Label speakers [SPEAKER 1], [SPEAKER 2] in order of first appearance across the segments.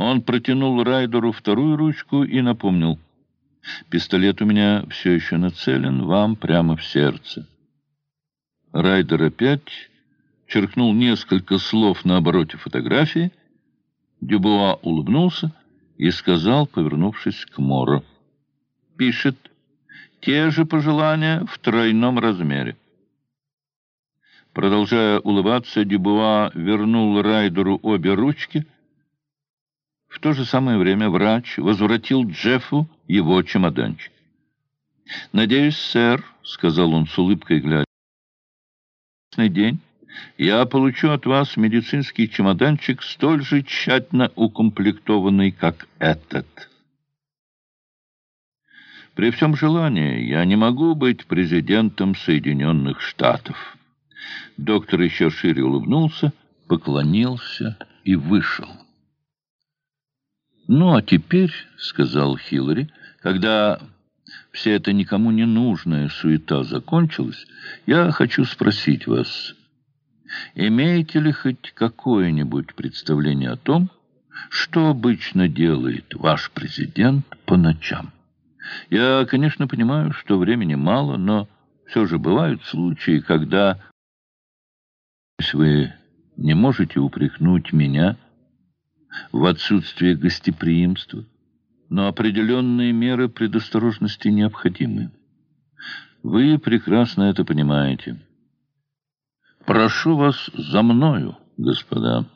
[SPEAKER 1] Он протянул Райдеру вторую ручку и напомнил. «Пистолет у меня все еще нацелен вам прямо в сердце». Райдер опять черкнул несколько слов на обороте фотографии. Дюбуа улыбнулся и сказал, повернувшись к Моро. «Пишет те же пожелания в тройном размере». Продолжая улыбаться, Дюбуа вернул Райдеру обе ручки — в то же самое время врач возвратил Джеффу его чемоданчик. «Надеюсь, сэр», — сказал он с улыбкой, глядя, день я получу от вас медицинский чемоданчик, столь же тщательно укомплектованный, как этот. При всем желании я не могу быть президентом Соединенных Штатов». Доктор еще шире улыбнулся, поклонился и вышел. «Ну, а теперь, — сказал Хиллари, — когда вся эта никому не нужная суета закончилась, я хочу спросить вас, имеете ли хоть какое-нибудь представление о том, что обычно делает ваш президент по ночам? Я, конечно, понимаю, что времени мало, но все же бывают случаи, когда... Вы не можете упрекнуть меня в отсутствие гостеприимства, но определенные меры предосторожности необходимы. Вы прекрасно это понимаете. Прошу вас за мною, господа.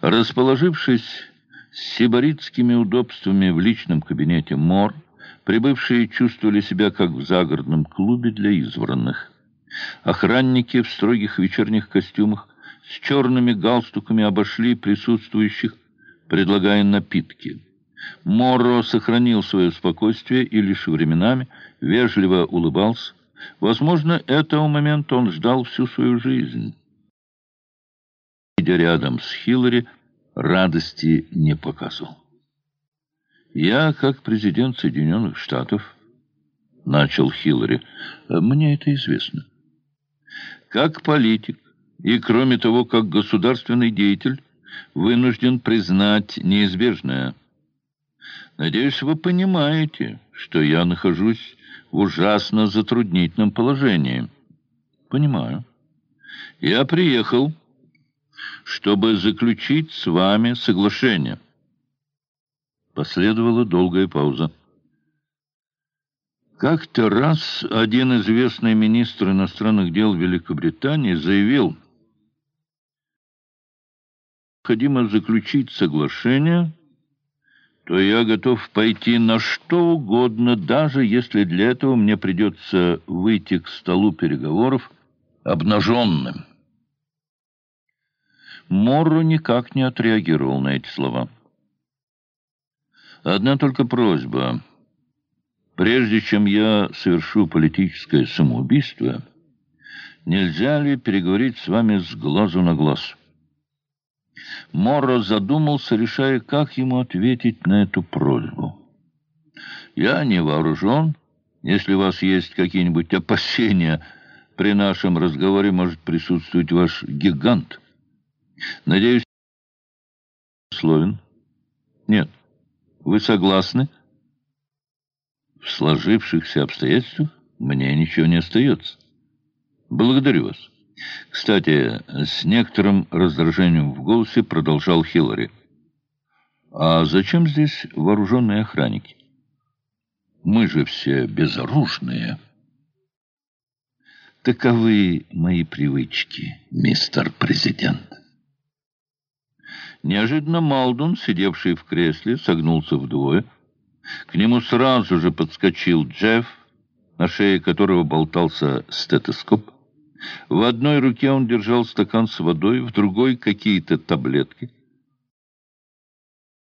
[SPEAKER 1] Расположившись с сибаритскими удобствами в личном кабинете МОР, прибывшие чувствовали себя как в загородном клубе для избранных. Охранники в строгих вечерних костюмах с черными галстуками обошли присутствующих предлагая напитки. Моро сохранил свое спокойствие и лишь временами вежливо улыбался. Возможно, этого момента он ждал всю свою жизнь. Сидя рядом с Хиллари, радости не показывал. «Я, как президент Соединенных Штатов, — начал Хиллари, — мне это известно. Как политик и, кроме того, как государственный деятель, вынужден признать неизбежное. Надеюсь, вы понимаете, что я нахожусь в ужасно затруднительном положении. Понимаю. Я приехал, чтобы заключить с вами соглашение. Последовала долгая пауза. Как-то раз один известный министр иностранных дел Великобритании заявил, необходимо заключить соглашение, то я готов пойти на что угодно, даже если для этого мне придется выйти к столу переговоров обнаженным. Морро никак не отреагировал на эти слова. Одна только просьба. Прежде чем я совершу политическое самоубийство, нельзя ли переговорить с вами с глазу на глаз?» Моро задумался, решая, как ему ответить на эту просьбу. «Я не вооружен. Если у вас есть какие-нибудь опасения, при нашем разговоре может присутствовать ваш гигант. Надеюсь, словен? Нет. Вы согласны? В сложившихся обстоятельствах мне ничего не остается. Благодарю вас». Кстати, с некоторым раздражением в голосе продолжал Хиллари. «А зачем здесь вооруженные охранники? Мы же все безоружные». «Таковы мои привычки, мистер президент». Неожиданно Малдун, сидевший в кресле, согнулся вдвое. К нему сразу же подскочил Джефф, на шее которого болтался стетоскоп. В одной руке он держал стакан с водой, в другой — какие-то таблетки.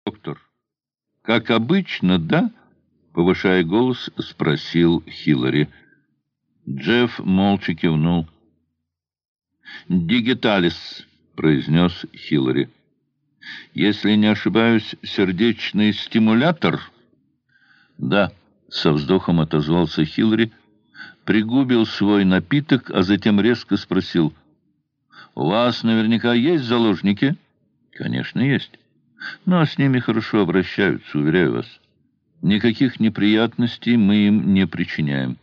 [SPEAKER 1] «Доктор, как обычно, да?» — повышая голос, спросил Хиллари. Джефф молча кивнул. «Дигиталис», — произнес Хиллари. «Если не ошибаюсь, сердечный стимулятор?» «Да», — со вздохом отозвался Хиллари, — пригубил свой напиток, а затем резко спросил, «У вас наверняка есть заложники?» «Конечно, есть. Но с ними хорошо обращаются, уверяю вас. Никаких неприятностей мы им не причиняем.